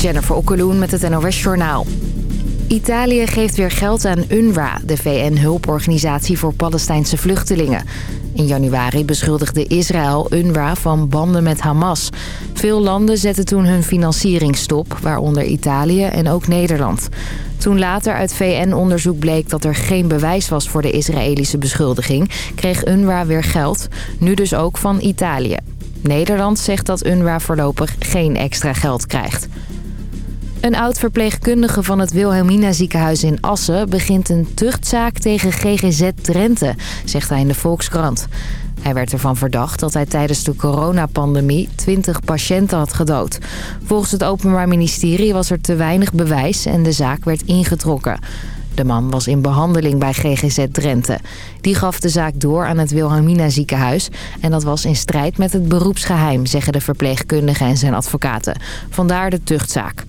Jennifer Okkeloen met het NOS Journaal. Italië geeft weer geld aan UNRWA, de VN-hulporganisatie voor Palestijnse vluchtelingen. In januari beschuldigde Israël UNRWA van banden met Hamas. Veel landen zetten toen hun financiering stop, waaronder Italië en ook Nederland. Toen later uit VN-onderzoek bleek dat er geen bewijs was voor de Israëlische beschuldiging... kreeg UNRWA weer geld, nu dus ook van Italië. Nederland zegt dat UNRWA voorlopig geen extra geld krijgt. Een oud-verpleegkundige van het Wilhelmina ziekenhuis in Assen... begint een tuchtzaak tegen GGZ Drenthe, zegt hij in de Volkskrant. Hij werd ervan verdacht dat hij tijdens de coronapandemie 20 patiënten had gedood. Volgens het Openbaar Ministerie was er te weinig bewijs en de zaak werd ingetrokken. De man was in behandeling bij GGZ Drenthe. Die gaf de zaak door aan het Wilhelmina ziekenhuis. En dat was in strijd met het beroepsgeheim, zeggen de verpleegkundigen en zijn advocaten. Vandaar de tuchtzaak.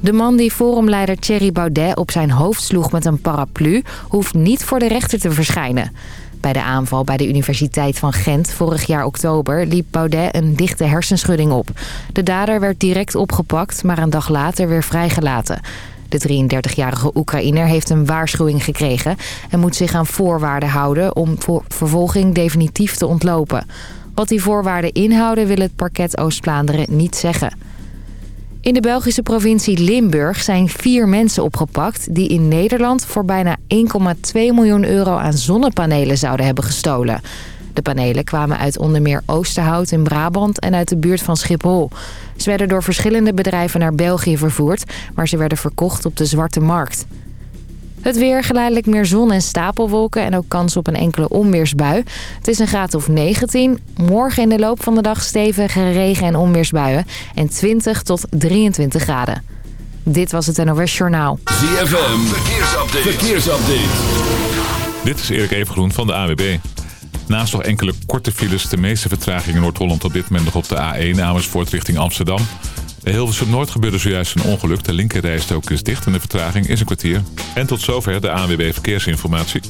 De man die forumleider Thierry Baudet op zijn hoofd sloeg met een paraplu... hoeft niet voor de rechter te verschijnen. Bij de aanval bij de Universiteit van Gent vorig jaar oktober liep Baudet een dichte hersenschudding op. De dader werd direct opgepakt, maar een dag later weer vrijgelaten. De 33-jarige Oekraïner heeft een waarschuwing gekregen... en moet zich aan voorwaarden houden om voor vervolging definitief te ontlopen. Wat die voorwaarden inhouden wil het parket Oost-Vlaanderen niet zeggen. In de Belgische provincie Limburg zijn vier mensen opgepakt... die in Nederland voor bijna 1,2 miljoen euro aan zonnepanelen zouden hebben gestolen. De panelen kwamen uit onder meer Oosterhout in Brabant en uit de buurt van Schiphol. Ze werden door verschillende bedrijven naar België vervoerd... waar ze werden verkocht op de Zwarte Markt. Het weer, geleidelijk meer zon en stapelwolken en ook kans op een enkele onweersbui. Het is een graad of 19. Morgen in de loop van de dag stevige regen- en onweersbuien. En 20 tot 23 graden. Dit was het NOS Journaal. ZFM, verkeersupdate. verkeersupdate. Dit is Erik Evengroen van de AWB. Naast nog enkele korte files, de meeste vertragingen in Noord-Holland op dit moment nog op de A1 Amersfoort richting Amsterdam. Bij Hilversum Noord gebeurde zojuist een ongeluk. De linkerrijstok is dicht en de vertraging is een kwartier. En tot zover de ANWB Verkeersinformatie.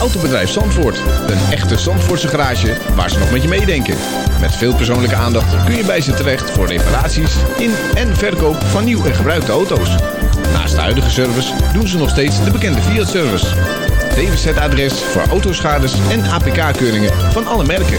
Autobedrijf Zandvoort. Een echte Zandvoortse garage waar ze nog met je meedenken. Met veel persoonlijke aandacht kun je bij ze terecht voor reparaties in en verkoop van nieuw en gebruikte auto's. Naast de huidige service doen ze nog steeds de bekende Fiat-service. DWZ-adres voor autoschades en APK-keuringen van alle merken.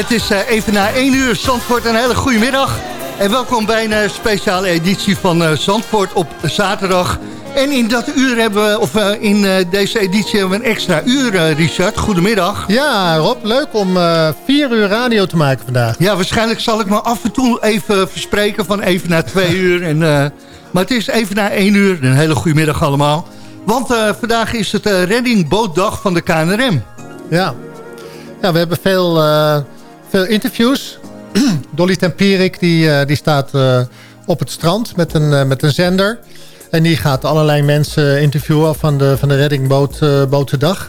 Het is eh, even na 1 uur. Zandvoort, een hele goede middag. En welkom bij een eh, speciale editie van eh, Zandvoort op zaterdag. En in dat uur hebben we, of in deze editie hebben we een extra uur, Richard. Goedemiddag. Ja, Rob, leuk om eh, vier uur radio te maken vandaag. Ja, waarschijnlijk zal ik me af en toe even verspreken van even na 2 uur. En, maar het is even na 1 uur. Een hele goede middag allemaal. Want vandaag is het uh, reddingbootdag van de KNRM. Ja, ja we hebben veel, veel interviews. Dolly Tempierik die, eh, die staat eh, op het strand met een, eh, met een zender. En die gaat allerlei mensen interviewen van de, van de reddingbotendag.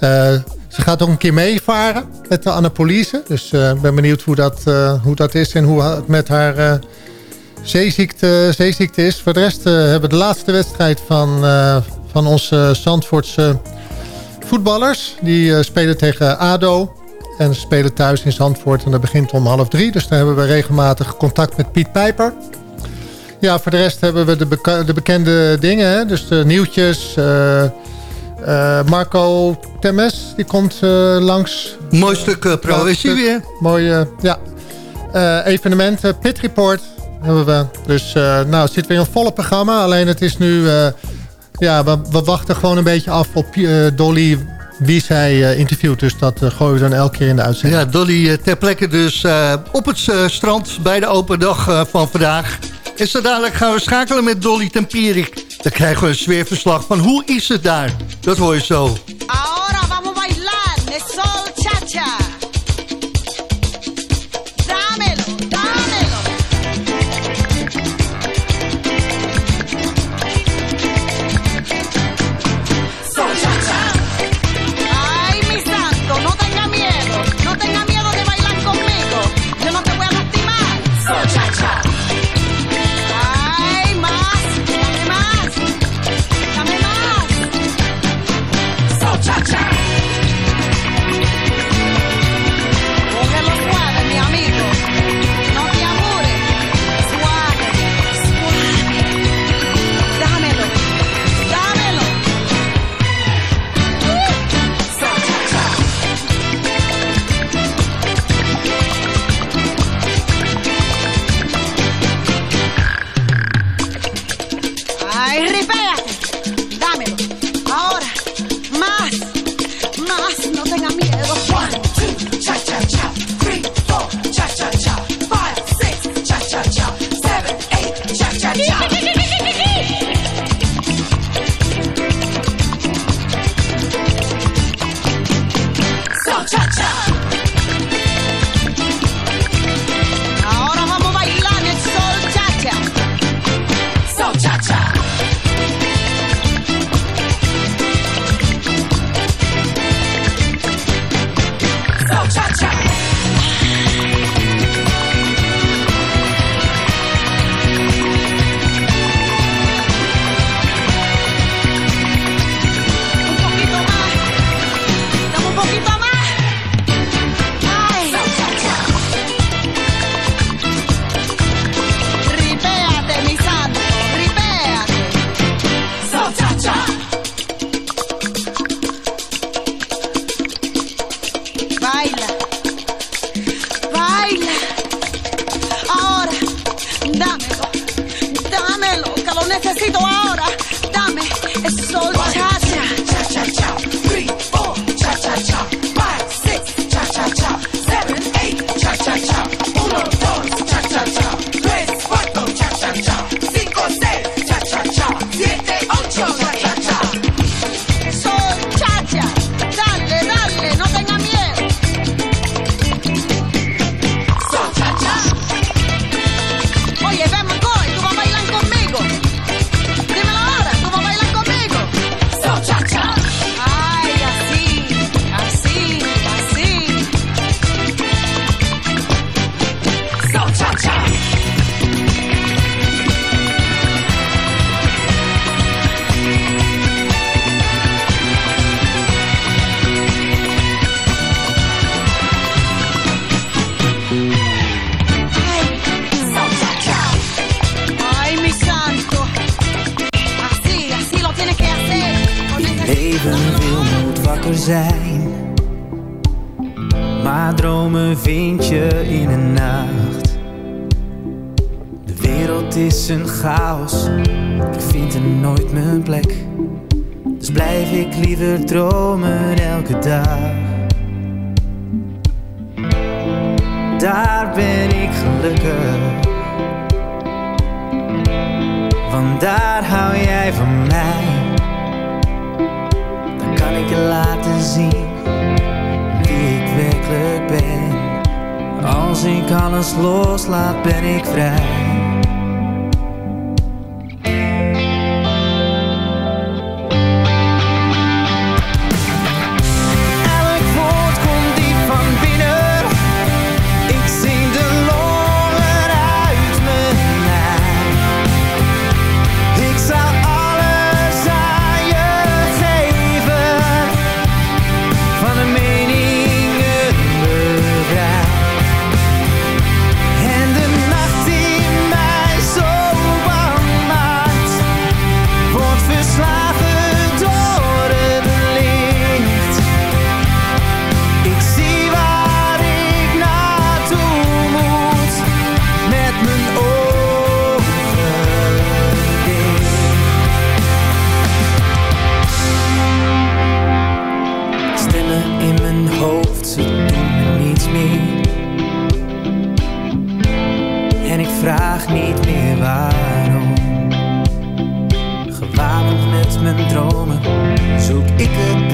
Eh ze gaat ook een keer meevaren met de Annapolise. Dus ik ben benieuwd hoe dat, hoe dat is en hoe het met haar zeeziekte, zeeziekte is. Voor de rest hebben we de laatste wedstrijd van, van onze Zandvoortse voetballers. Die spelen tegen ADO. En ze spelen thuis in Zandvoort. En dat begint om half drie. Dus daar hebben we regelmatig contact met Piet Pijper. Ja, voor de rest hebben we de, beka- de bekende dingen. Hè? Dus de nieuwtjes. eh, eh, Marco Temes, die komt eh, langs. Mooi stuk proëzie weer. Mooie, ja. Eh, evenementen, Pit Report hebben we. Dus eh, nou, het zit weer een volle programma. Alleen het is nu... eh, ja, we, we wachten gewoon een beetje af op eh, Dolly wie zij eh, interviewt. Dus dat eh, gooien we dan elke keer in de uitzending. Ja, Dolly eh, ter plekke dus eh, op het strand bij de open dag van vandaag. En zo dadelijk gaan we schakelen met Dolly Tempierik. Dan krijgen we een sfeerverslag van hoe is het daar. Dat hoor je zo. Ahora zijn. Maar dromen vind je in een nacht. De wereld is een chaos, ik vind er nooit mijn plek. Dus blijf ik liever dromen elke dag. Daar ben ik gelukkig. Want daar hou jij van mij. Kan ik je laten zien wie ik werkelijk ben. Als ik alles loslaat, ben ik vrij.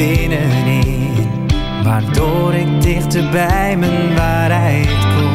Binnenin. Waardoor ik dichter bij mijn waarheid kom.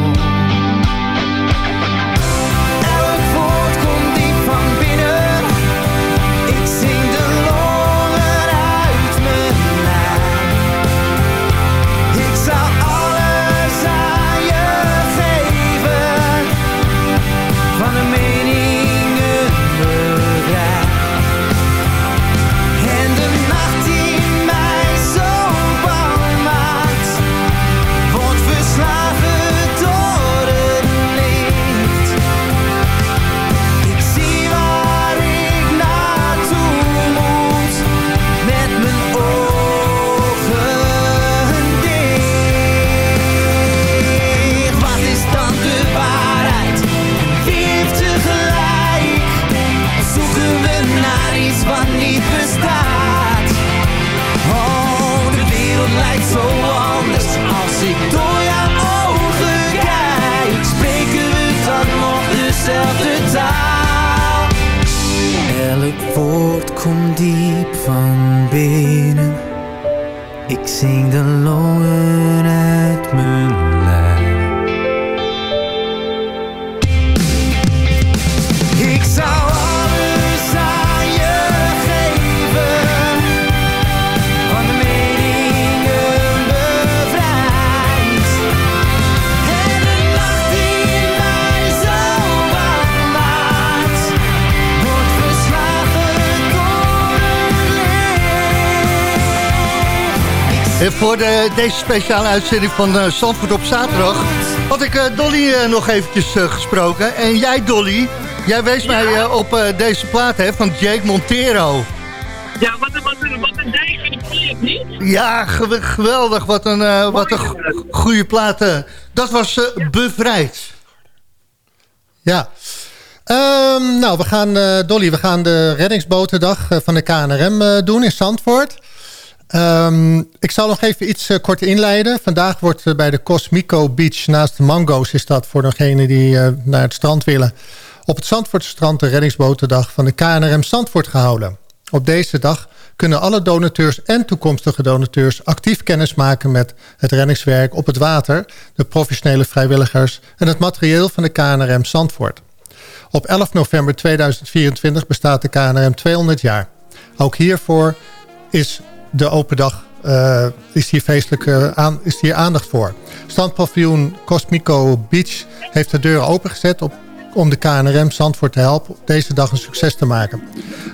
En voor de, deze speciale uitzending van eh Zandvoort op zaterdag... had ik eh, Dolly eh, nog eventjes gesproken. En jij, Dolly, jij wees mij op deze plaat hè, van Jake Montero. Ja, wat een, wat een, wat een dijk van de project, niet? Ja, gew- geweldig. Wat een, wat een go- goede plaat. Dat was Bevrijd. Ja. Ehm, nou, we gaan, Dolly, we gaan de reddingsbotendag van de KNRM doen in Zandvoort. Ehm, ik zal nog even iets eh, kort inleiden. Vandaag wordt eh, bij de Cosmico Beach naast de Mango's... is dat voor degenen die eh, naar het strand willen... op het Zandvoortse strand de reddingsbotendag van de KNRM Zandvoort gehouden. Op deze dag kunnen alle donateurs en toekomstige donateurs... actief kennis maken met het reddingswerk op het water... de professionele vrijwilligers en het materieel van de KNRM Zandvoort. Op 11 november 2024 bestaat de KNRM 200 jaar. Ook hiervoor is de open dag eh, is hier feestelijk eh, aan, is hier aandacht voor. Standpaviljoen Cosmico Beach heeft de deuren opengezet op, om de KNRM Zandvoort te helpen deze dag een succes te maken.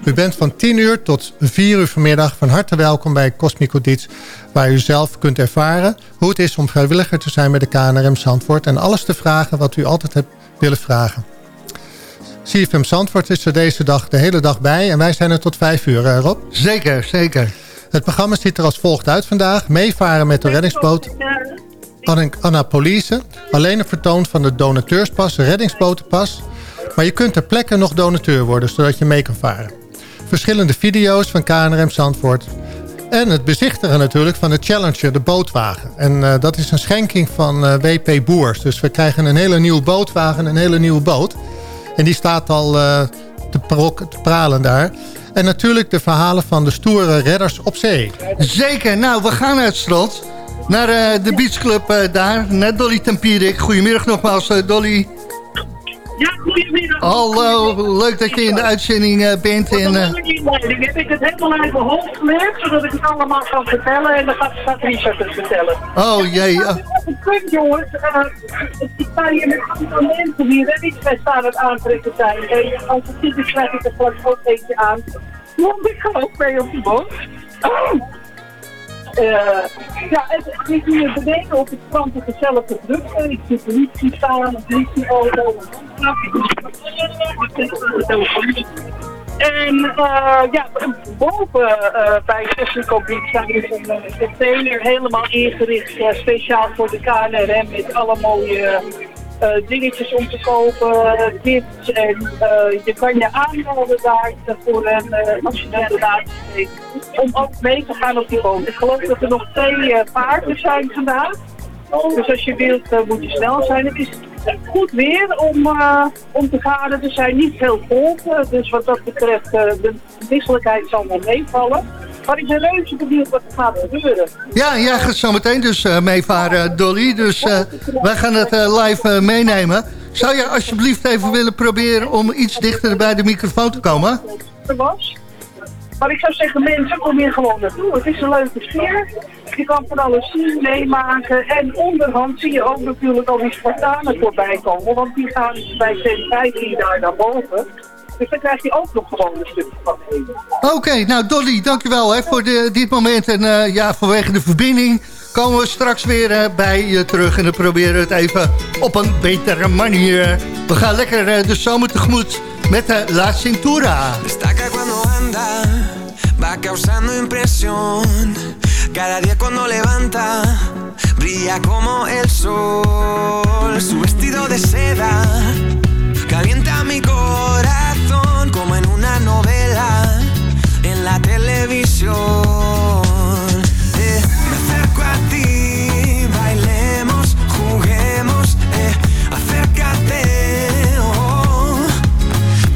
U bent van 10 uur tot 4 uur vanmiddag van harte welkom bij Cosmico Beach, waar u zelf kunt ervaren hoe het is om vrijwilliger te zijn bij de KNRM Zandvoort en alles te vragen wat u altijd hebt willen vragen. CFM Zandvoort is er deze dag de hele dag bij en wij zijn er tot 5 uur, eh, Rob. Zeker, zeker. Het programma ziet er als volgt uit vandaag. Meevaren met de reddingsboot. Anna- Annapolise. Alleen een vertoon van de donateurspas, reddingsbotenpas. Maar je kunt ter plekke nog donateur worden, zodat je mee kan varen. Verschillende video's van KNRM Zandvoort. En het bezichtigen natuurlijk van de Challenger, de bootwagen. En eh, dat is een schenking van eh, WP Boers. Dus we krijgen een hele nieuwe bootwagen, een hele nieuwe boot. En die staat al eh, te pralen daar. En natuurlijk de verhalen van de stoere redders op zee. Zeker. Nou, we gaan naar het. Naar eh, de beachclub eh, daar. Naar Dolly Tempierik. Goedemiddag nogmaals, eh, Dolly. Ja, goedemiddag. Hallo, leuk dat je in de uitzending eh, bent. En, eh, inleiding heb ik het helemaal uit mijn hoofd geleerd, zodat ik het allemaal kan vertellen. En dan gaat, Richard het vertellen. oh jee, Ja, punt, jongens. Uh, ik sta hier met aantal mensen die reddingsvest aan het aantrekken zijn. En als het niet is, krijg ik er straks ook eentje aan. Want ik ga ook mee op die boot. Eh, ja, het het is hier beneden op het strand een gezellige drukte. Ik zie politie staan, een politieauto, een en eh, ja, boven eh, bij Technico Beach staat dus een container helemaal ingericht speciaal voor de KNRM met alle mooie eh, dingetjes om te kopen, eh, tips en eh, je kan je aanmelden daar voor een, eh, een donatie steekt, om ook mee te gaan op die boot. Ik geloof dat er nog twee eh, paarden zijn vandaag. Dus als je wilt, eh, moet je snel zijn. Het is goed weer om, eh, om te varen. Er zijn niet veel golven. Dus wat dat betreft, eh, de wisselijkheid zal wel meevallen. Maar ik ben reuze benieuwd wat er gaat gebeuren. ja, jij gaat zo meteen dus eh, meevaren, Dolly. Dus eh, wij gaan het eh, live meenemen. Zou je alsjeblieft even willen proberen om iets dichter bij de microfoon te komen? Er was. Maar ik zou zeggen, mensen, kom hier gewoon naartoe. Het is een leuke sfeer. Je kan van alles zien, meemaken. En onderhand zie je ook natuurlijk al die Spartanen voorbij komen. Want die gaan bij tent 15 daar naar boven. Dus dan krijg je ook nog gewoon een stukje van. Oké, nou Dolly, dankjewel hè, voor de, dit moment. En eh, ja, vanwege de verbinding komen we straks weer eh, bij je terug. En dan proberen we het even op een betere manier. We gaan lekker eh, de zomer tegemoet met de La Cintura. Destaca cuando anda, va causando impresión. Cada día cuando levanta, brilla como el sol. Su vestido de seda calienta mi corazón novela en la televisión. Eh, me acerco a ti, bailemos, juguemos, eh, acércate. oh.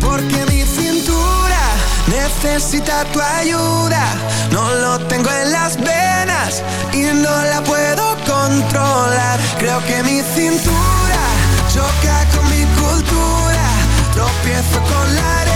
Porque mi cintura necesita tu ayuda. No lo tengo en las venas y no la puedo controlar. Creo que mi cintura choca con mi cultura. Tropiezo con la arena,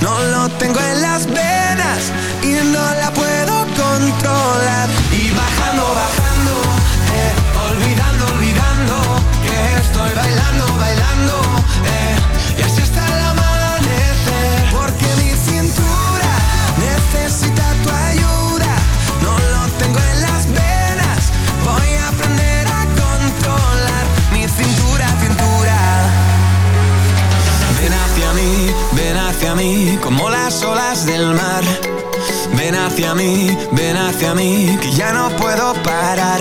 No lo tengo en las venas y no la puedo controlar. Ven hacia mí, ven hacia mí, que ya no puedo parar.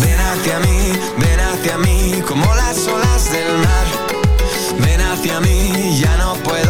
Ven hacia mí, ven hacia mí, como las olas del mar. Ven hacia mí, ya no puedo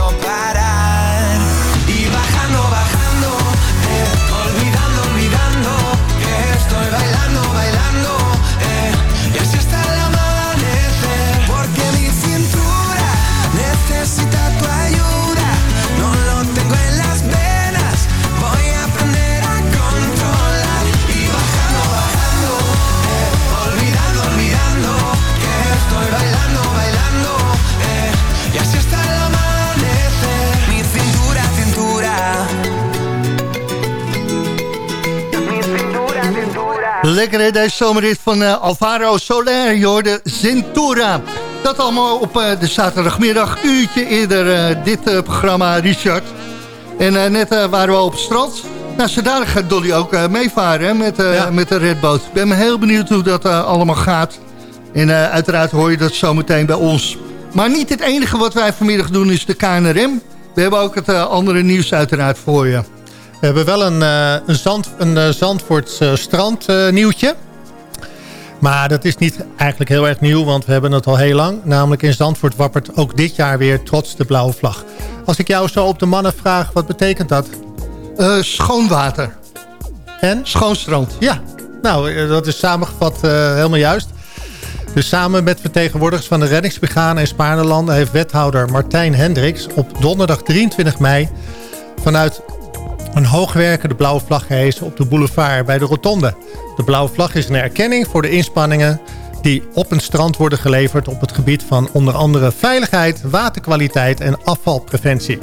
Lekker hè, deze zomerrit van eh, Alvaro Soler, je hoorde Zentura. Dat allemaal op eh, de zaterdagmiddag, uurtje eerder eh, dit programma, Richard. En net waren we op het strand. Nou, zo dadelijk gaat Dolly ook meevaren hè, met, Ja. met de redboot. Ik ben heel benieuwd hoe dat allemaal gaat. En uiteraard hoor je dat zometeen bij ons. Maar niet het enige wat wij vanmiddag doen is de KNRM. We hebben ook het andere nieuws uiteraard voor je. We hebben wel een, eh, een, zand, een eh, Zandvoorts eh, strand nieuwtje. Maar dat is niet eigenlijk heel erg nieuw, want we hebben het al heel lang. Namelijk in Zandvoort wappert ook dit jaar weer trots de blauwe vlag. Als ik jou zo op de mannen vraag, wat betekent dat? Eh, schoon water. En? Schoon strand. Ja, nou, dat is samengevat helemaal juist. Dus samen met vertegenwoordigers van de reddingsbrigade in Spaarnelanden... heeft wethouder Martijn Hendricks op donderdag 23 mei... vanuit een hoogwerkende blauwe vlag gehesen op de boulevard bij de Rotonde. De blauwe vlag is een erkenning voor de inspanningen... die op een strand worden geleverd op het gebied van onder andere veiligheid... waterkwaliteit en afvalpreventie.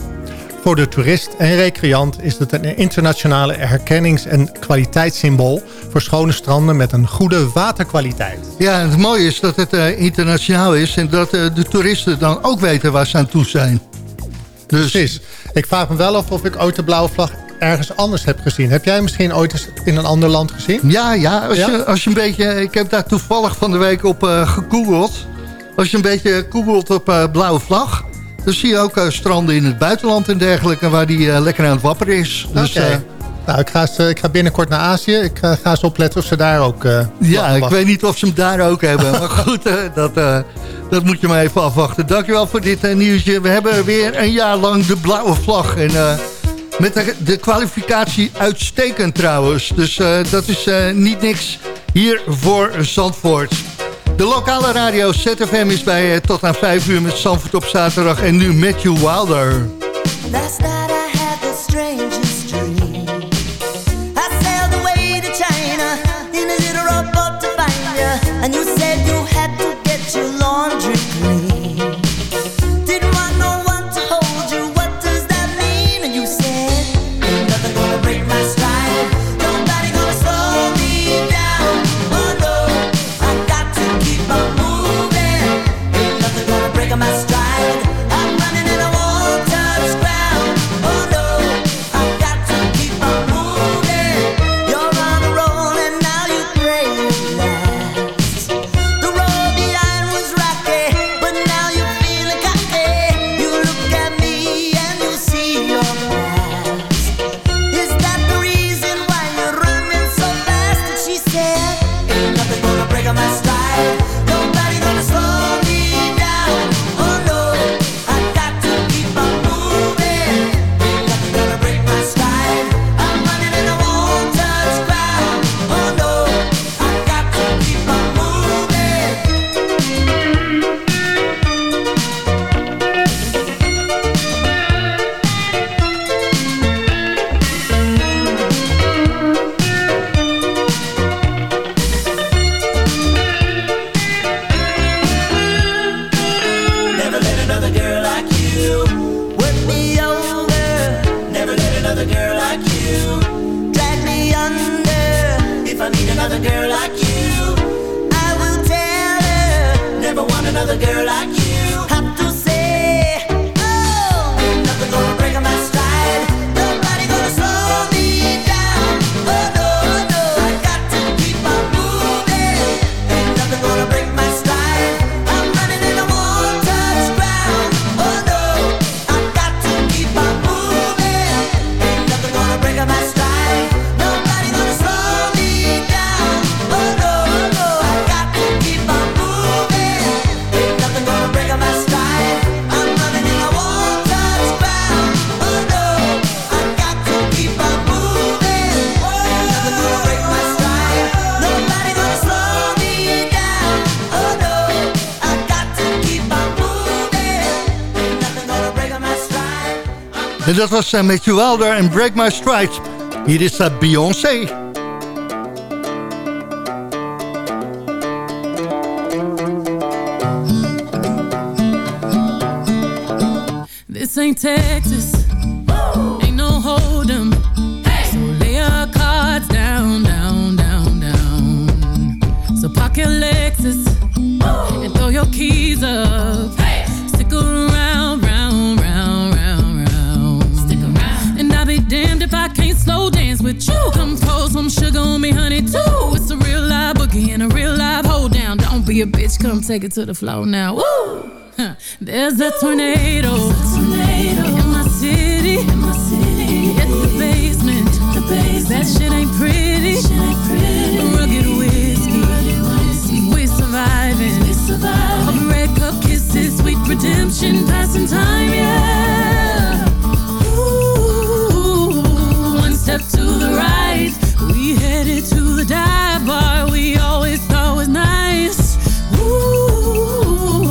Voor de toerist en recreant is het een internationale herkennings- en kwaliteitssymbool voor schone stranden met een goede waterkwaliteit. Ja, het mooie is dat het eh, internationaal is... en dat eh, de toeristen dan ook weten waar ze aan toe zijn. Dus Precies. Ik vraag me wel af of ik ooit de blauwe vlag ergens anders heb gezien. Heb jij misschien ooit eens in een ander land gezien? ja, ja, als, Ja? Je, als je een beetje... Ik heb daar toevallig van de week op eh, gegoogeld. Als je een beetje googelt op eh, blauwe vlag... dan zie je ook eh, stranden in het buitenland en dergelijke... waar die lekker aan het wapperen is. Dus Oké. eh, nou, ik ga, ik ga binnenkort naar Azië. Ik ga eens opletten of ze daar ook... eh, ja, ik weet niet of ze hem daar ook hebben. maar goed, dat, dat moet je maar even afwachten. Dankjewel voor dit nieuwsje. We hebben weer een jaar lang de blauwe vlag. En met de, de kwalificatie uitstekend trouwens. Dus eh, dat is eh, niet niks hier voor Zandvoort. De lokale radio ZFM is bij eh, tot aan 5 uur met Zandvoort op zaterdag. En nu Matthew Wilder. Dat was uh, Matthew Wilder en Break My Stride. Hier is uh, Beyoncé. This ain't Texas. Ain't no hold 'em. So lay your cards down, down, down, down. So park your Lexus and throw your keys up. Some sugar on me, honey, too. It's a real live boogie and a real live hold down. Don't be a bitch, come take it to the floor now. Woo! There's a tornado. In my city. It's the basement. That shit ain't pretty. Rugged whiskey. We surviving. Red cup kisses, sweet redemption, passing time, yeah. Ooh, one step to the right. Headed to the dive bar we always thought was nice. Ooh,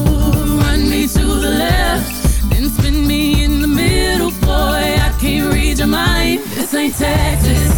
run me to the left, then spin me in the middle, boy. I can't read your mind. This ain't Texas,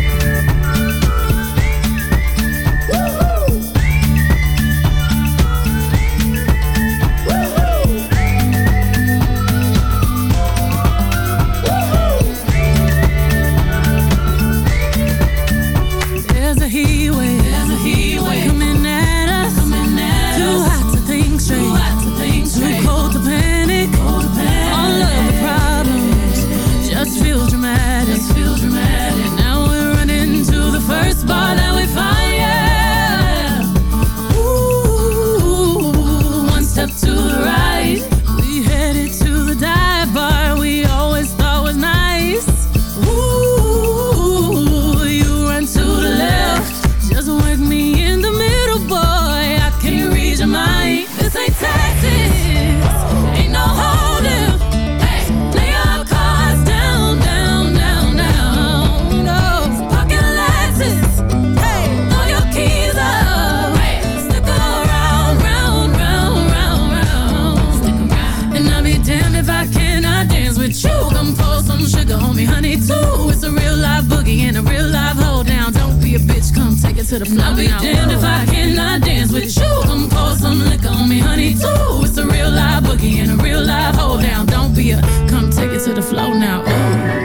Damned if I cannot dance with you. Come pour some liquor on me, honey, too. It's a real live boogie and a real live hold down. Don't be a come take it to the floor now. Ooh.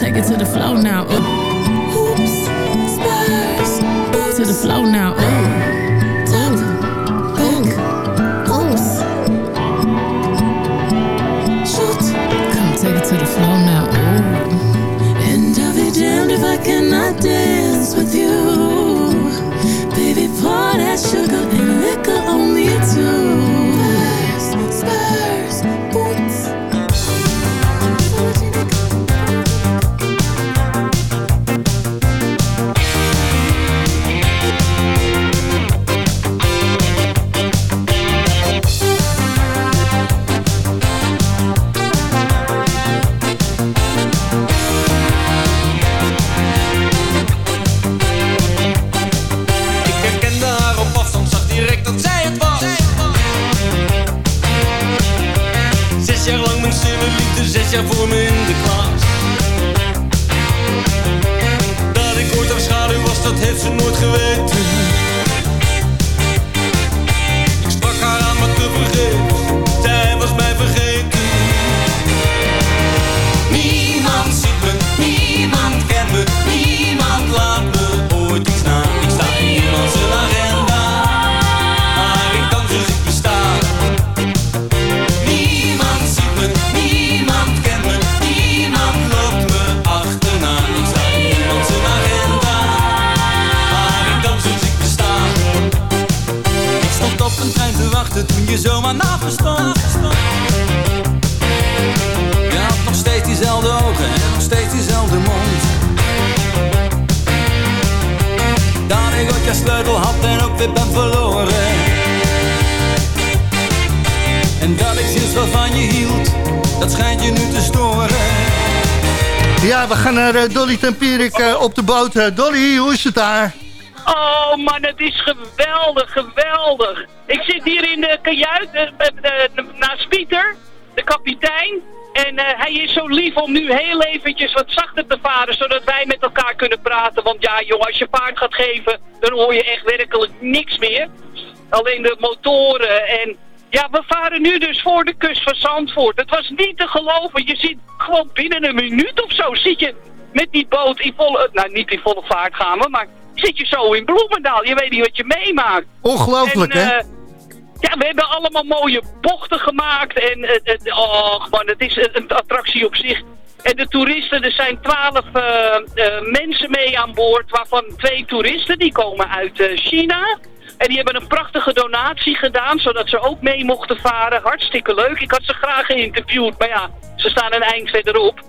Take it to the floor now. Ooh. Oops, spurs. To the floor now. Ooh. Liefde, zes jaar voor me en ook weer ben verloren. En dat ik sinds wat van je hield, dat schijnt je nu te storen. Ja, we gaan naar eh, Dolly Tempierik eh, op de boot. Eh, Dolly, hoe is het daar? Oh man, het is geweldig, geweldig. Ik zit hier in de kajuit met, naast Pieter, de kapitein. En eh, hij is zo lief om nu heel eventjes wat zachter te varen, zodat wij met elkaar kunnen praten. Want ja joh, als je vaart gaat geven, dan hoor je echt werkelijk niks meer. Alleen de motoren en... Ja, we varen nu dus voor de kust van Zandvoort. Het was niet te geloven. Je ziet gewoon binnen een minuut of zo zit je met die boot in volle... Nou, niet in volle vaart gaan we, maar zit je zo in Bloemendaal. Je weet niet wat je meemaakt. Ongelooflijk, En, hè? eh, ja, we hebben allemaal mooie bochten gemaakt. En eh, eh, oh, man, het is een, attractie op zich. En de toeristen, er zijn twaalf eh, mensen mee aan boord. Waarvan twee toeristen, die komen uit China. En die hebben een prachtige donatie gedaan, zodat ze ook mee mochten varen. Hartstikke leuk. Ik had ze graag geïnterviewd, maar ja, ze staan een eind verderop.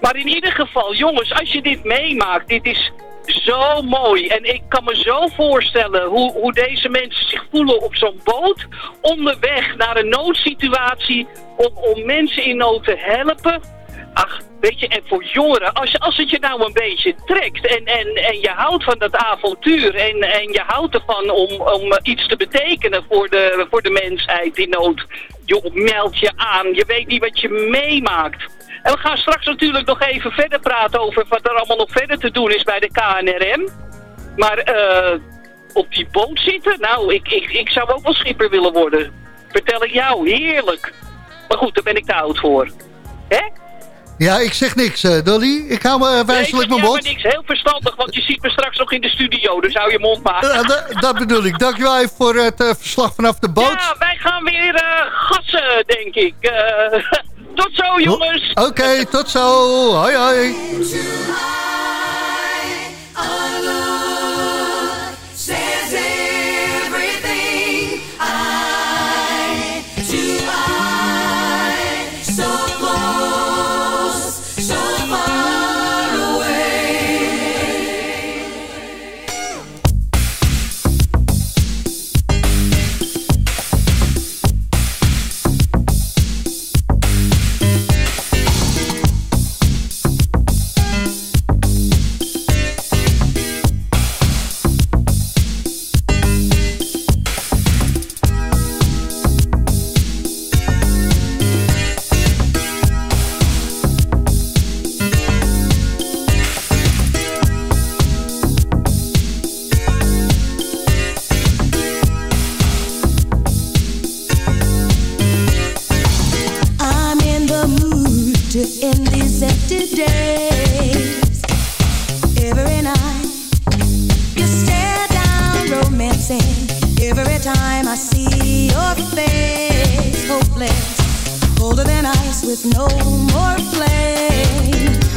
Maar in ieder geval, jongens, als je dit meemaakt, dit is zo mooi. En ik kan me zo voorstellen hoe, hoe deze mensen zich voelen op zo'n boot. Onderweg naar een noodsituatie om, om mensen in nood te helpen. Ach, weet je, en voor jongeren, als, je, als het je nou een beetje trekt en, en, en je houdt van dat avontuur en, en je houdt ervan om, om iets te betekenen voor de, voor de mensheid in nood, joh, meld je aan. Je weet niet wat je meemaakt. En we gaan straks natuurlijk nog even verder praten over wat er allemaal nog verder te doen is bij de KNRM. Maar eh, op die boot zitten, nou, ik, ik, ik zou ook wel schipper willen worden. Vertel ik jou, heerlijk. Maar goed, daar ben ik te oud voor. Hè? Ja, ik zeg niks, eh, Dolly. Ik hou me wijselijk Nee, ik zeg mijn mond. niks. Heel verstandig, want je ziet me straks nog in de studio. Dus hou je mond maar. Ja, dat, bedoel ik. Dankjewel even voor het eh, verslag vanaf de boot. Ja, wij gaan weer eh, gassen, denk ik. Tot zo, jongens. Oké, tot zo. Hoi, hoi. End these empty days. Every night you stare down romancing. Every time I see your face, hopeless, colder than ice with no more flame.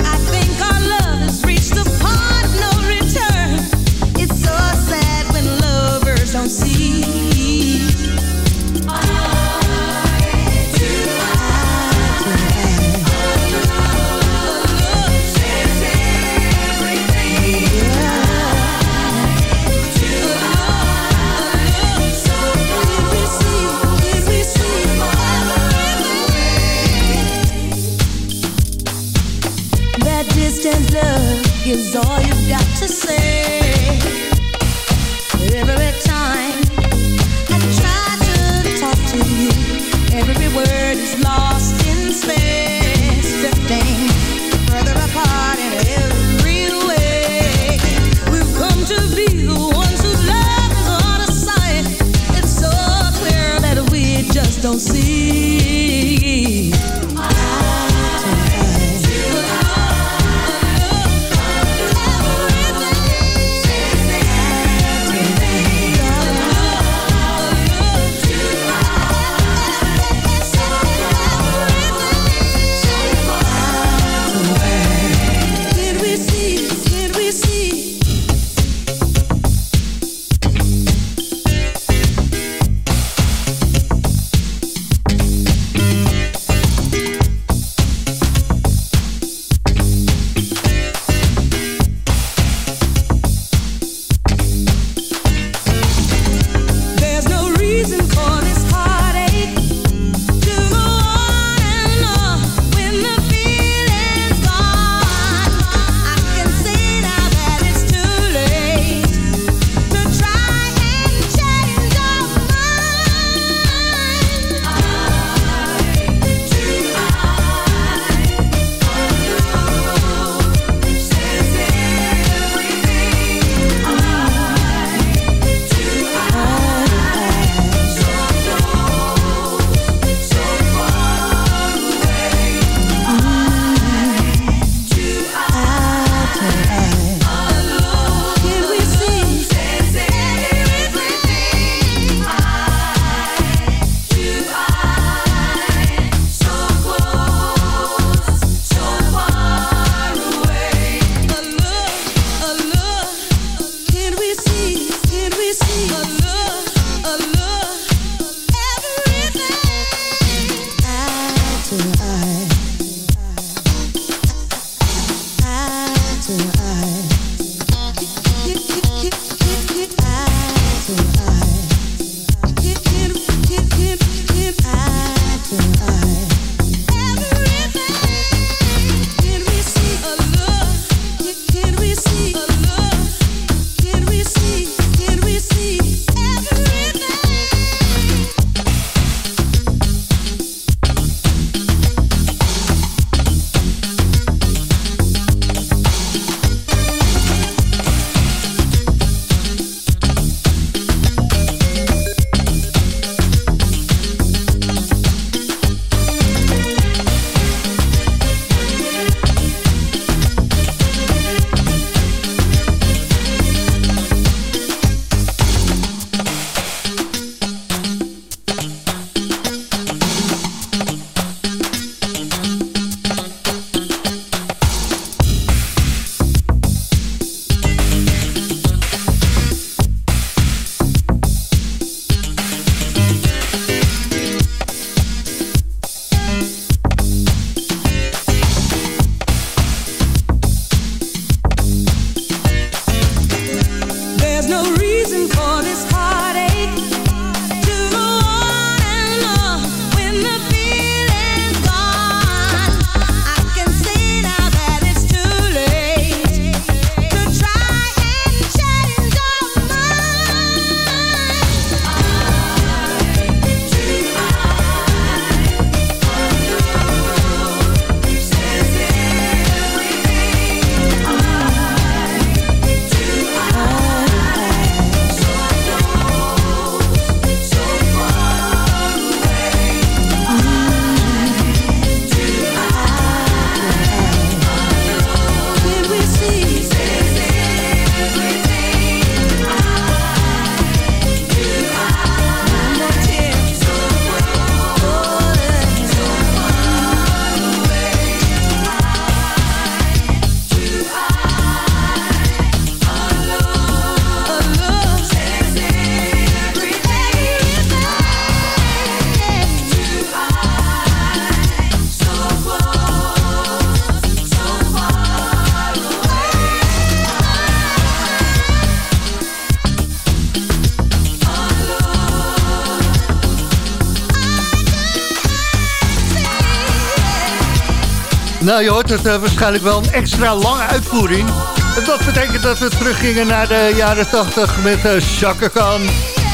Nou, je hoort het eh, waarschijnlijk wel een extra lange uitvoering. En dat betekent dat we teruggingen naar de jaren 80 met Chaka Khan.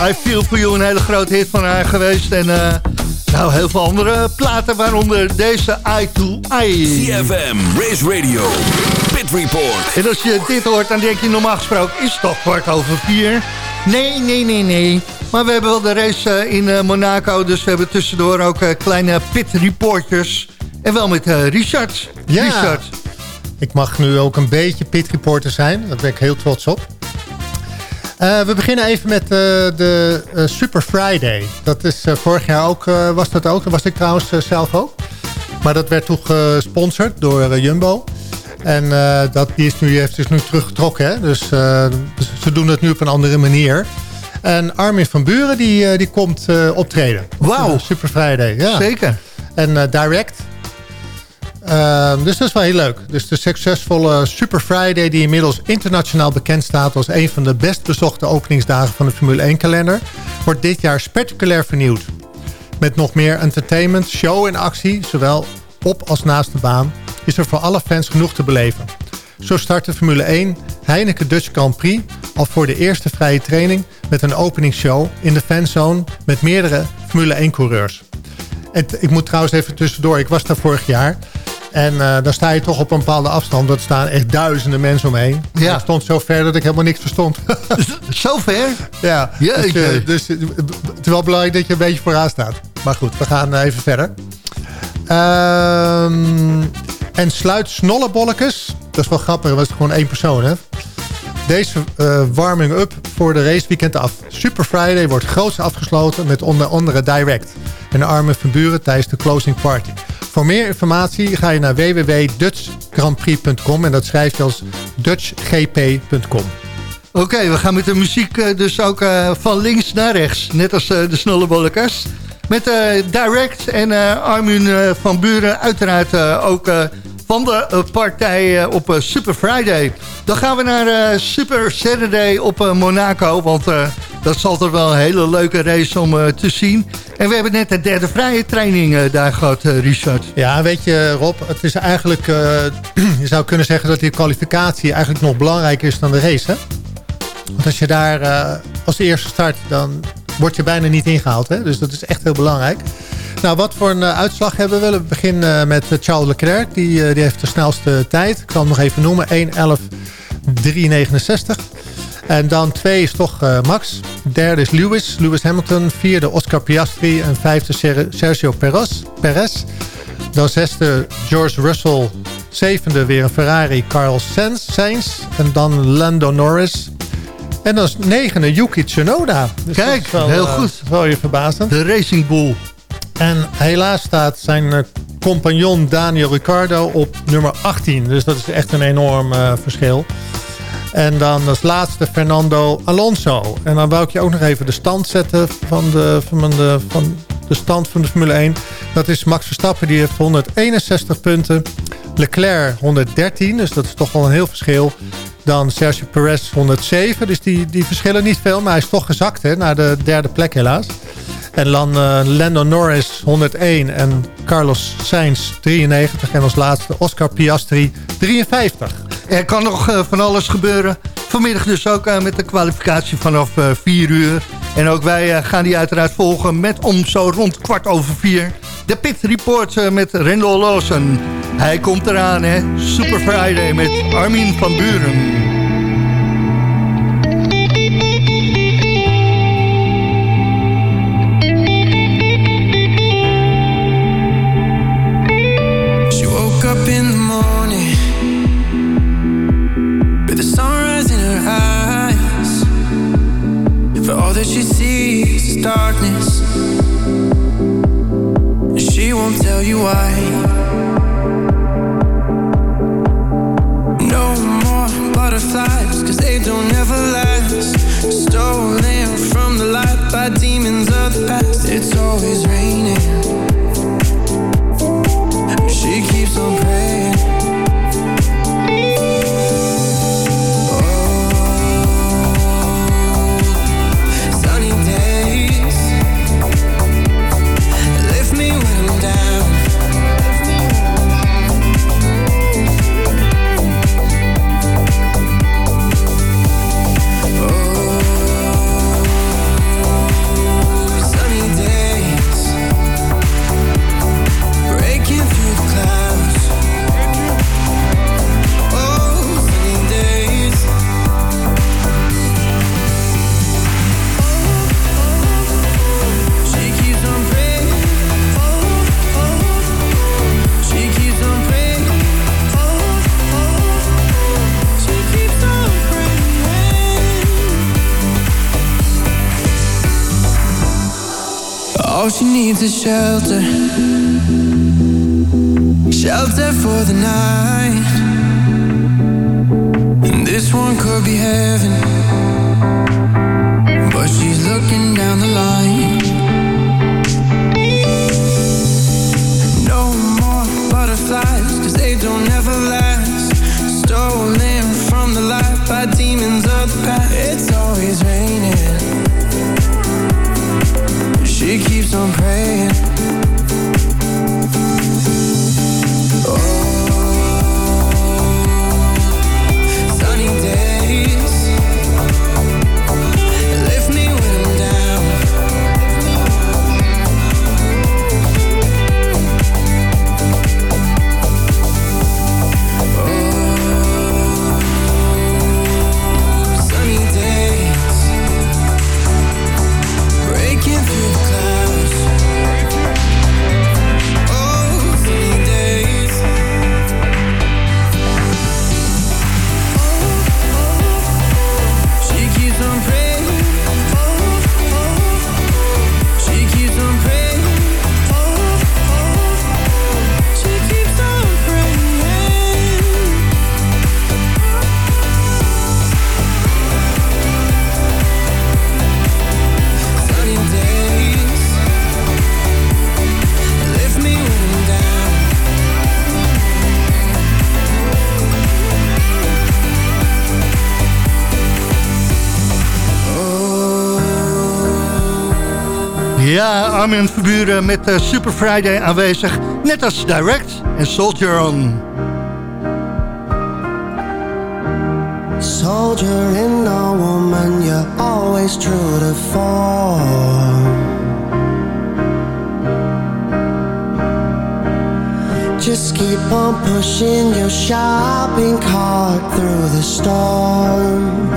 I Feel For You, een hele grote hit van haar geweest. En eh, nou, heel veel andere platen, waaronder deze Eye to Eye. CFM, Race Radio, Pit Report. En als je dit hoort, dan denk je normaal gesproken, is het toch kwart over vier? Nee, nee, nee, nee. Maar we hebben wel de race in Monaco, dus we hebben tussendoor ook kleine pit reporters. En wel met eh, Richard. Ja. Richard. Ik mag nu ook een beetje pit reporter zijn. Daar ben ik heel trots op. Eh, we beginnen even met eh, de Super Friday. Dat is vorig jaar ook, was dat ook. Dat was ik trouwens zelf ook. Maar dat werd toen gesponsord door Jumbo. En dat, die is nu, heeft zich nu teruggetrokken. Hè? Dus ze doen het nu op een andere manier. En Armin van Buren die, die komt optreden. Wauw. Super Friday, ja. Zeker. En Direct. Ehm, dus dat is wel heel leuk. Dus de succesvolle Super Friday... die inmiddels internationaal bekend staat... als een van de best bezochte openingsdagen van de Formule 1 kalender... wordt dit jaar spectaculair vernieuwd. Met nog meer entertainment, show en actie... zowel op als naast de baan... is er voor alle fans genoeg te beleven. Zo start de Formule 1 Heineken Dutch Grand Prix... al voor de eerste vrije training... met een openingsshow in de fanzone... met meerdere Formule 1-coureurs. En t- ik moet trouwens even tussendoor. Ik was daar vorig jaar. En eh dan sta je toch op een bepaalde afstand. Er staan echt duizenden mensen omheen. Ja. Ik stond zo ver dat ik helemaal niks verstond. Zo ver? ja, dus, Jeetje. eh, dus eh, het is wel belangrijk dat je een beetje vooraan staat. Maar goed, we gaan even verder. Ehm, en sluit Snollebollekes. Dat is wel grappig, dat was gewoon één persoon, hè? Deze warming-up voor de raceweekend af. Super Friday wordt groots afgesloten met onder andere Direct. En Armin van Buren tijdens de closing party. Voor meer informatie ga je naar www.dutchgrandprix.com en dat schrijf je als dutchgp.com. Oké, we gaan met de muziek eh, dus ook eh, van links naar rechts. Net als eh, de Snollebollekers. Met Direct en Armin van Buren uiteraard ook van de partij op Super Friday. Dan gaan we naar Super Saturday op Monaco. Want dat zal toch wel een hele leuke race om te zien. En we hebben net de derde vrije training eh, daar gehad, eh, Richard. Ja, weet je Rob, het is eigenlijk... eh, je zou kunnen zeggen dat die kwalificatie eigenlijk nog belangrijker is dan de race, hè? Want als je daar als eerste start, dan word je bijna niet ingehaald. Hè? Dus dat is echt heel belangrijk. Nou, wat voor een uitslag hebben we? We beginnen met Charles Leclerc. Die, die heeft de snelste tijd. Ik zal hem nog even noemen. 1.11.369. En dan twee is toch eh, Max. Derde is Lewis. Lewis Hamilton. Vierde Oscar Piastri. En vijfde Ser- Sergio Perez. Perez. Dan zesde George Russell. Zevende weer een Ferrari Carlos Sainz. Sainz. En dan Lando Norris. En dan is negende Yuki Tsunoda. Dus Kijk, dat is wel, heel eh, goed. wel je verbazend. De Racing Bull. En helaas staat zijn eh, compagnon Daniel Ricciardo op nummer 18. Dus dat is echt een enorm eh, verschil. En dan als laatste Fernando Alonso. En dan wou ik je ook nog even de stand zetten van de, van de, van de stand van de Formule 1. Dat is Max Verstappen, die heeft 161 punten. Leclerc 113, dus dat is toch wel een heel verschil. Dan Sergio Perez 107, dus die, die verschillen niet veel. Maar hij is toch gezakt hè, naar de derde plek helaas. En dan eh, Lando Norris 101 en Carlos Sainz 93. En als laatste Oscar Piastri 53. Er kan nog eh, van alles gebeuren. Vanmiddag dus ook eh, met de kwalificatie vanaf eh 4 uur. En ook wij eh, gaan die uiteraard volgen met om zo rond kwart over vier. De Pit Report eh, met Rendel Lawson. Hij komt eraan, hè. Super Friday met Armin van Buren. of a life uren met eh, Super Friday aanwezig. Net als Direct en Soldier On. Soldier in a woman, you're always true to form. Just keep on pushing your shopping cart through the storm.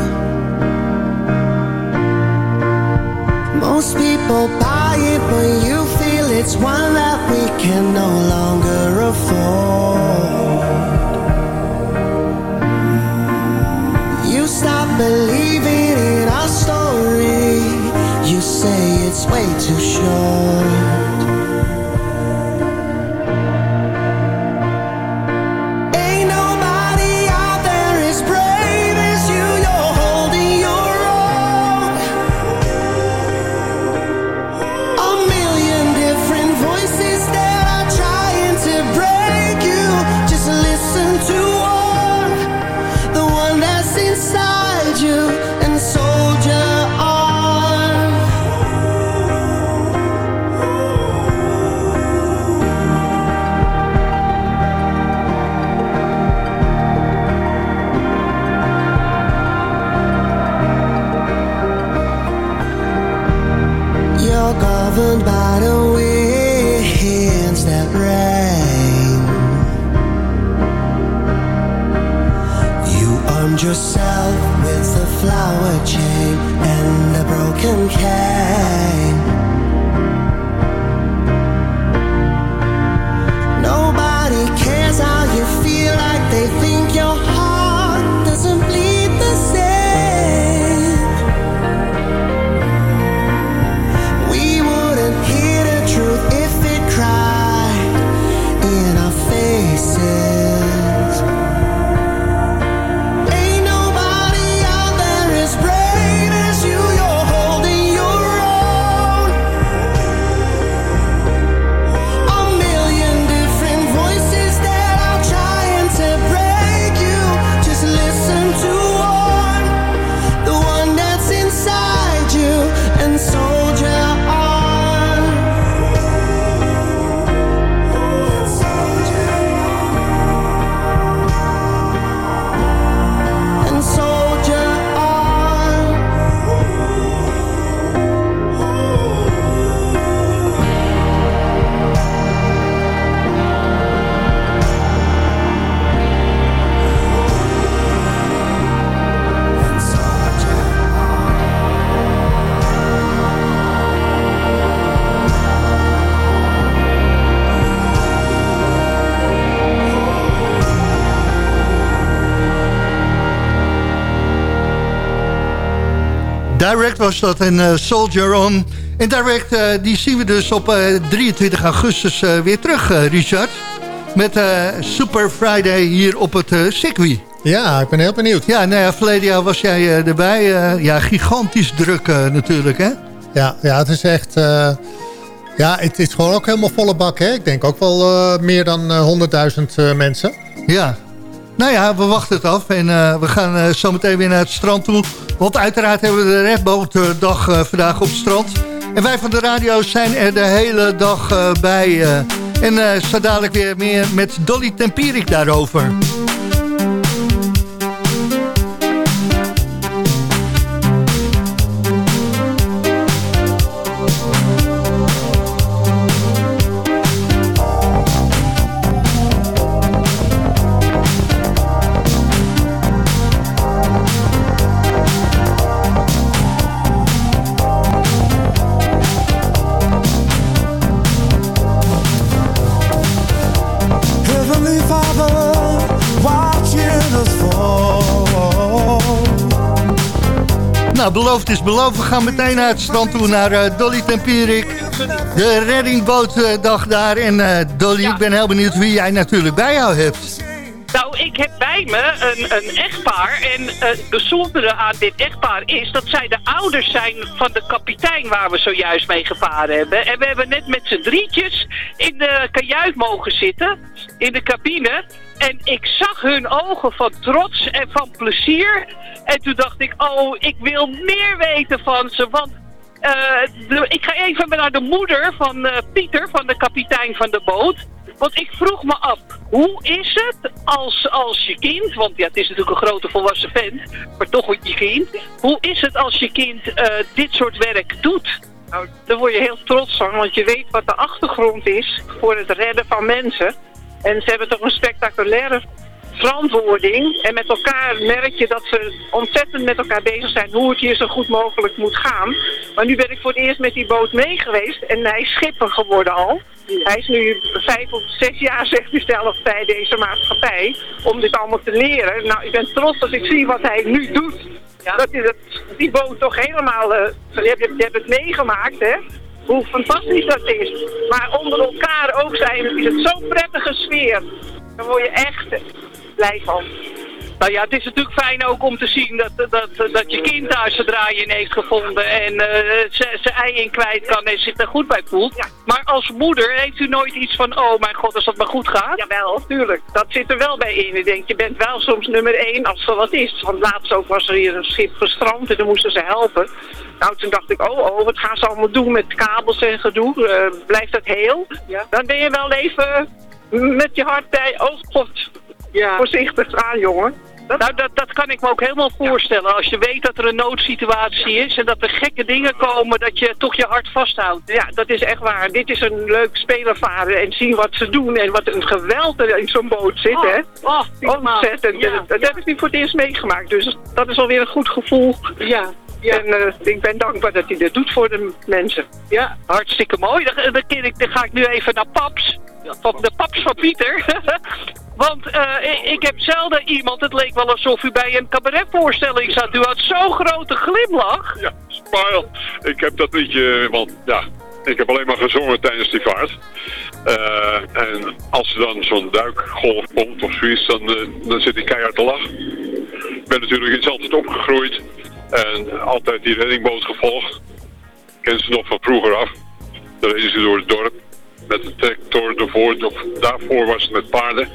Most people buy it, but you It's one that we can no longer afford. You stop believing in our story. You say it's way too short. Direct was dat en eh, Soldier On. En Direct, eh, die zien we dus op eh, 23 augustus eh, weer terug, Richard. Met Super Friday hier op het circuit. Ja, ik ben heel benieuwd. Ja, nou ja, verleden jaar was jij erbij. ja, gigantisch druk natuurlijk, hè? Ja, ja het is echt... ja, het is gewoon ook helemaal volle bak, hè? Ik denk ook wel meer dan eh, 100.000 eh, mensen. Ja. Nou ja, we wachten het af en we gaan eh, zo meteen weer naar het strand toe. Want uiteraard hebben we de redbootdag eh, vandaag op het strand. En wij van de radio zijn er de hele dag eh, bij. eh. en zo dadelijk weer meer met Dolly Tempierik daarover. Nou, beloofd is beloofd. We gaan meteen naar het strand toe, naar eh, Dolly Tempierik. De reddingbootdag daar. En eh, Dolly, ik ben heel benieuwd wie jij natuurlijk bij jou hebt. Nou, ik heb bij me een, een echtpaar. En eh, het bijzondere aan dit echtpaar is dat zij de ouders zijn van de kapitein waar we zojuist mee gevaren hebben. En we hebben net met z'n drietjes in de kajuit mogen zitten, in de cabine. En ik zag hun ogen van trots en van plezier. En toen dacht ik, oh, ik wil meer weten van ze. Want eh, ik ga even naar de moeder van eh, Pieter, van de kapitein van de boot. Want ik vroeg me af, hoe is het als, als je kind, want ja, het is natuurlijk een grote volwassen vent, maar toch je kind. Hoe is het als je kind eh, dit soort werk doet? Nou, daar word je heel trots van, want je weet wat de achtergrond is voor het redden van mensen. En ze hebben toch een spectaculaire verantwoording. En met elkaar merk je dat ze ontzettend met elkaar bezig zijn hoe het hier zo goed mogelijk moet gaan. Maar nu ben ik voor het eerst met die boot mee geweest en hij is schipper geworden al. Hij is nu vijf of zes jaar, zegt hij zelf, bij deze maatschappij om dit allemaal te leren. Nou, ik ben trots als ik zie wat hij nu doet. Dat hij dat, die boot toch helemaal, je, hebt, je hebt het meegemaakt, hè? Hoe fantastisch dat is. Maar onder elkaar ook zijn, is het zo'n prettige sfeer. Daar word je echt blij van. Nou ja, het is natuurlijk fijn ook om te zien dat, dat, dat je kind daar zijn draai in heeft gevonden en eh, zijn ei in kwijt kan en zich er goed bij voelt. Maar als moeder heeft u nooit iets van, oh mijn god, als dat maar goed gaat? Jawel, tuurlijk. Dat zit er wel bij in. Ik denk, je bent wel soms nummer één als er wat is. Want laatst ook was er hier een schip gestrand en dan moesten ze helpen. Nou, toen dacht ik, oh, oh, wat gaan ze allemaal doen met kabels en gedoe? Eh, blijft dat heel? Dan ben je wel even met je hart bij, oh god, voorzichtig aan, jongen. Nou, dat, dat kan ik me ook helemaal voorstellen. Als je weet dat er een noodsituatie is en dat er gekke dingen komen, dat je toch je hart vasthoudt. Ja, dat is echt waar. Dit is een leuk spelervaren en zien wat ze doen en wat een geweld er in zo'n boot zit, hè. Oh, Ontzettend. Ja, dat heb ik niet voor het eerst meegemaakt, dus dat is alweer een goed gevoel. Ja. En eh, ik ben dankbaar dat hij dit doet voor de mensen. Ja, hartstikke mooi. Dan, ik, dan ga ik nu even naar Paps. Van de Paps van Pieter. Want eh, ik, heb zelden iemand, het leek wel alsof u bij een cabaretvoorstelling zat. U had zo'n grote glimlach. Ja, Smile. Ik heb dat liedje, want ja, ik heb alleen maar gezongen tijdens die vaart. Eh, en als er dan zo'n duikgolf komt of zoiets, dan, eh, zit ik keihard te lachen. Ik ben natuurlijk in altijd opgegroeid en altijd die reddingboot gevolgd. Ken ze nog van vroeger af. Dan reden ze door het dorp met een tractor ervoor. Of daarvoor was het met paarden.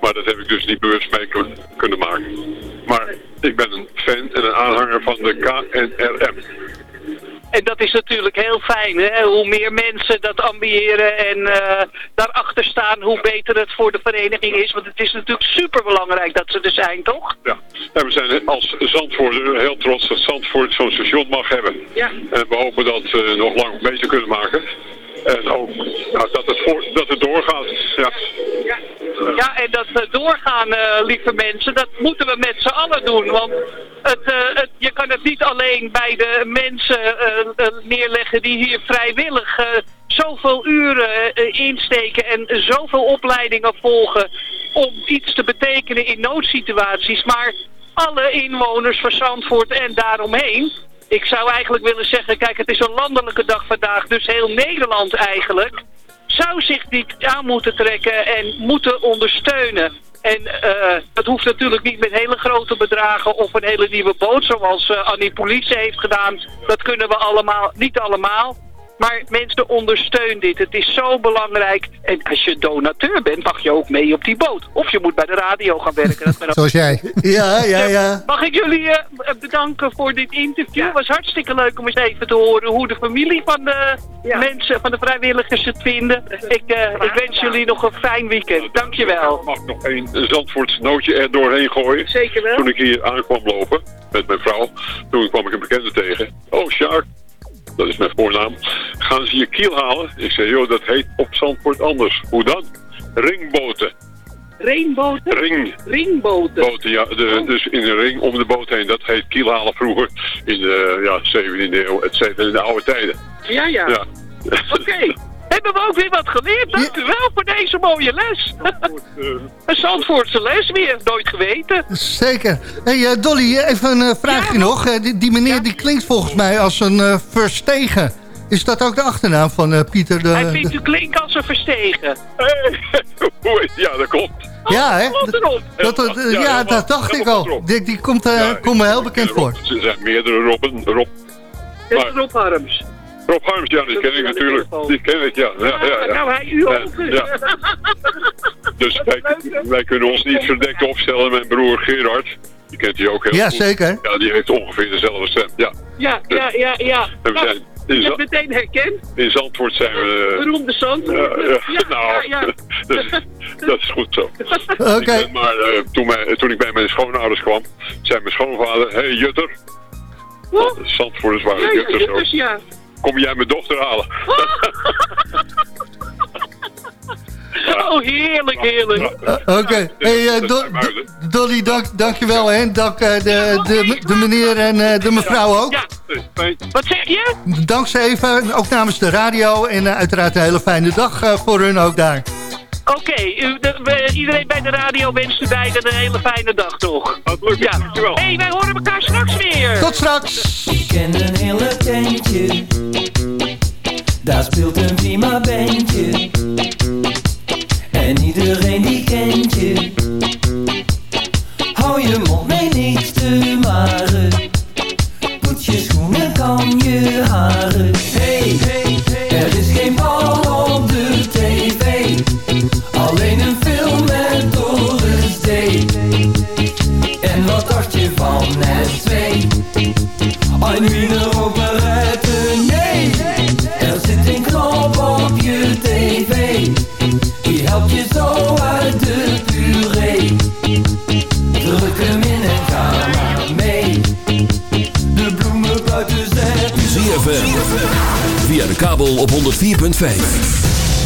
Maar dat heb ik dus niet bewust mee kun- kunnen maken. Maar ik ben een fan en een aanhanger van de KNRM. En dat is natuurlijk heel fijn, hè? Hoe meer mensen dat ambiëren en eh, daarachter staan, hoe beter het voor de vereniging is. Want het is natuurlijk super belangrijk dat ze er zijn, toch? Ja, en we zijn als Zandvoorter heel trots dat Zandvoort zo'n station mag hebben. Ja. En we hopen dat we nog lang beter kunnen maken. En ook nou, dat, het dat het doorgaat. Ja. Ja, en dat eh, doorgaan, eh, lieve mensen, dat moeten we met z'n allen doen. Want het, eh, je kan het niet alleen bij de mensen eh, eh, neerleggen die hier vrijwillig eh, zoveel uren eh, insteken en zoveel opleidingen volgen om iets te betekenen in noodsituaties. Maar alle inwoners van Zandvoort en daaromheen, ik zou eigenlijk willen zeggen, kijk, het is een landelijke dag vandaag, dus heel Nederland eigenlijk zou zich die aan moeten trekken en moeten ondersteunen. En eh, dat hoeft natuurlijk niet met hele grote bedragen of een hele nieuwe boot zoals eh, Annie Police heeft gedaan. Dat kunnen we allemaal, niet allemaal. Maar mensen ondersteun dit. Het is zo belangrijk. En als je donateur bent, mag je ook mee op die boot. Of je moet bij de radio gaan werken. Dat ben ook- Zoals jij. Ja, ja, ja. Mag ik jullie eh, bedanken voor dit interview. Het was hartstikke leuk om eens even te horen hoe de familie van de mensen, van de vrijwilligers het vinden. Ik, eh, ik wens jullie nog een fijn weekend. Dankjewel. Mag ik nog één Zandvoorts nootje er doorheen gooien? Zeker wel. Toen ik hier aankwam lopen met mijn vrouw, toen kwam ik een bekende tegen. Oh, Sjaak, dat is mijn voornaam. Gaan ze je kiel halen? Ik zei, joh, dat heet op Zandvoort anders. Hoe dan? Ringboten. Ringboten? Ring. Ringboten? Boten, ja. De, dus in een ring om de boot heen. Dat heet kiel halen vroeger in de ja, 17e eeuw, et cetera, in de oude tijden. Ja, ja. Ja. Oké. Hebben we ook weer wat geleerd? Dank u wel voor deze mooie les. een Zandvoortse les weer, nooit geweten. Zeker. Hey, eh, Dolly, even een eh, vraagje nog. Eh, die, die meneer die klinkt volgens mij als een eh, verstegen. Is dat ook de achternaam van eh, Pieter de... Hij vindt u klinken als een verstegen. ja, dat klopt. Ja, hè? Dat, dat, eh, ja, dat dacht ik al. Die, die komt, eh, komt me heel bekend voor. Er zijn meerdere Robben. Rob, is Rob Harms. Rob Harms, ja, die ken ik natuurlijk. Die ken ik, ja. ja, ja, ja. Nou, hij u ook. ja. Dus wij, wij kunnen ons niet verdekt opstellen. Mijn broer Gerard, die kent hij ook heel Ja, goed. zeker. Ja, die heeft ongeveer dezelfde stem. Ja. Ja, ja, ja, ja. En we Nou, zijn in, ik heb Za- meteen herkend. in Zandvoort zijn we... eh, Beroemde Zand. ja, ja, nou, ja, ja. Dat, dat is goed zo. Oké. Maar eh, toen, mijn- toen ik bij mijn schoonouders kwam, zei mijn schoonvader, hé hey, Jutter, Wat? Zandvoorters waren Ja, ja, Jutters ook. Jutters, ja. Kom jij mijn dochter halen? Oh, heerlijk, heerlijk. Eh, Oké. Hey, eh, Do- Do- Dolly, dank, dankjewel. Hè. Dank eh, de, de, de meneer en eh, de mevrouw ook. Ja. Wat zeg je? Dank ze even, ook namens de radio. En eh, uiteraard een hele fijne dag eh, voor hun ook daar. Oké, iedereen bij de radio wenst u beiden een hele fijne dag toch? Ja. dankjewel. Hé, hey, wij horen elkaar straks weer. Tot straks. Ik ken een hele tentje, daar speelt een prima bandje. En iedereen die kent je. Hou je mond mee niet te maren. Poets je schoenen, kam je haren. Van het twee? Een wiener operette, nee Er zit een knop op je tv Die helpt je zo uit de puree Druk hem in en ga maar mee De bloemen buiten zetten ZFM. Via de kabel op 104.5.